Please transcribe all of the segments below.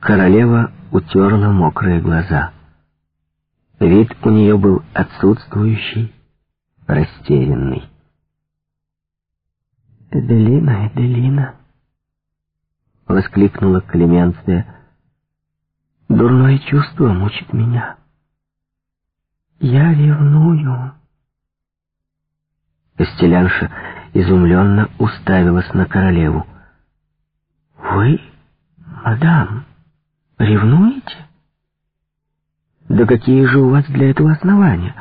Королева утерла мокрые глаза. Вид у нее был отсутствующий, растерянный. «Эделина, Эделина!» — воскликнула Клеменция. «Дурное чувство мучит меня. Я ревную». Костелянша изумленно уставилась на королеву. «Вы, мадам, ревнуете?» «Да какие же у вас для этого основания?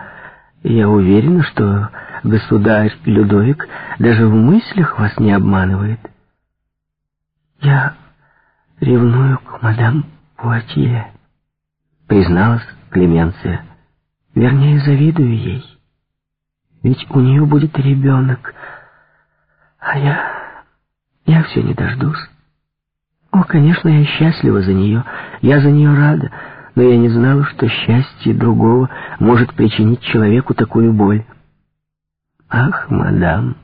Я уверена, что государь Людовик даже в мыслях вас не обманывает». «Я ревную к мадам Пуатье», — призналась Клеменция. «Вернее, завидую ей. Ведь у нее будет ребенок, а я... я все не дождусь. О, конечно, я счастлива за нее, я за нее рада, но я не знала, что счастье другого может причинить человеку такую боль. Ах, мадам,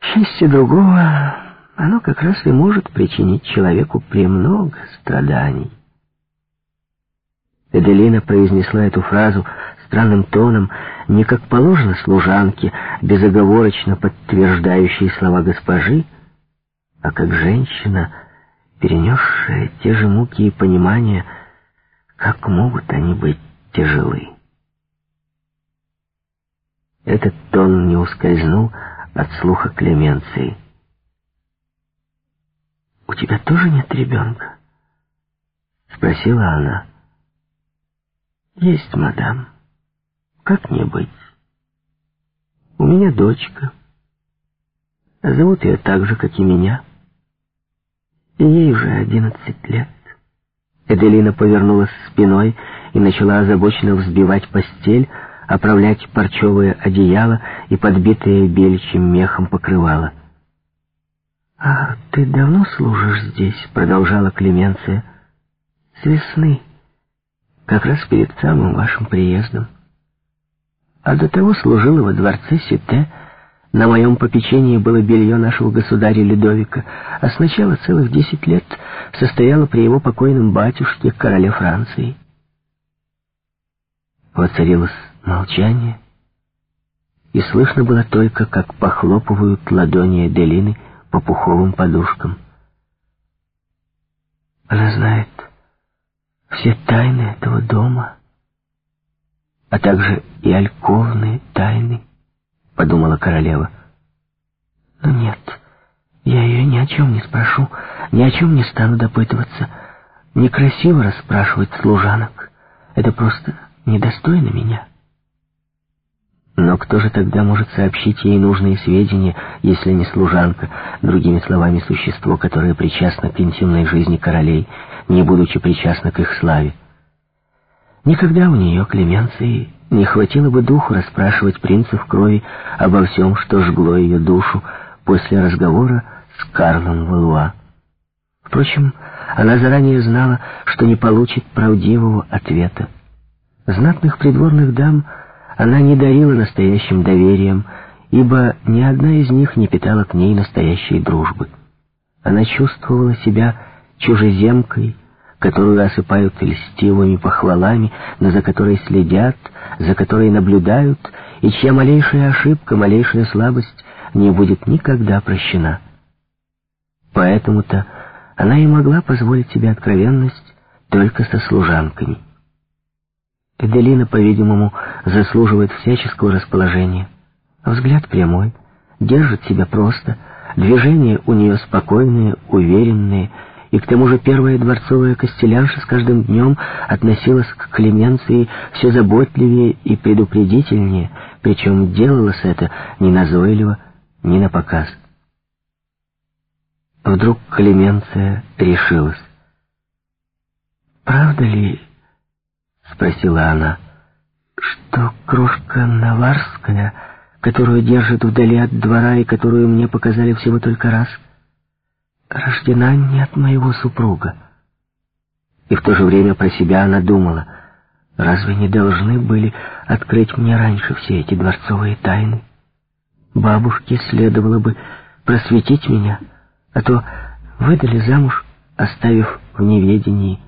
счастье другого, оно как раз и может причинить человеку премного страданий. Эделина произнесла эту фразу странным тоном, не как положено служанке, безоговорочно подтверждающей слова госпожи, а как женщина, перенесшая те же муки и понимания, как могут они быть тяжелы. Этот тон не ускользнул от слуха Клеменции. «У тебя тоже нет ребенка?» — спросила она. «Есть, мадам. Как не быть? У меня дочка. Зовут ее так же, как и меня. Ей уже одиннадцать лет». Эделина повернулась спиной и начала озабоченно взбивать постель, оправлять парчевое одеяло и подбитые беличьим мехом покрывало. «А ты давно служишь здесь?» — продолжала Клеменция. «С весны, как раз перед самым вашим приездом. А до того служила во дворце Сите. На моем попечении было белье нашего государя Людовика, а сначала целых десять лет состояла при его покойном батюшке, короле Франции». Воцарилось молчание, и слышно было только, как похлопывают ладони Эделины по пуховым подушкам. Она знает все тайны этого дома, а также и альковные тайны, подумала королева. Но нет, я ее ни о чем не спрошу, ни о чем не стану допытываться. Некрасиво расспрашивать служанок. Это просто недостойно меня. Но кто же тогда может сообщить ей нужные сведения, если не служанка, другими словами, существо, которое причастно к интимной жизни королей, не будучи причастно к их славе? Никогда у нее, Клеменции, не хватило бы духу расспрашивать принцев крови обо всем, что жгло ее душу после разговора с Карлом Валуа. Впрочем, она заранее знала, что не получит правдивого ответа. Знатных придворных дам она не дарила настоящим доверием, ибо ни одна из них не питала к ней настоящей дружбы. Она чувствовала себя чужеземкой, которую осыпают льстивыми похвалами, но за которой следят, за которой наблюдают, и чья малейшая ошибка, малейшая слабость не будет никогда прощена. Поэтому-то она и могла позволить себе откровенность только со служанками. Эделина, по-видимому, заслуживает всяческого расположения. Взгляд прямой, держит себя просто, движения у нее спокойные, уверенные, и к тому же первая дворцовая костелянша с каждым днем относилась к Клеменции все заботливее и предупредительнее, причем делалось это не назойливо, не на показ. Вдруг Клеменция решилась. «Правда ли, — спросила она, — что крошка Наварская, которую держит вдали от двора и которую мне показали всего только раз, рождена не от моего супруга. И в то же время про себя она думала, разве не должны были открыть мне раньше все эти дворцовые тайны? Бабушке следовало бы просветить меня, а то выдали замуж, оставив в неведении.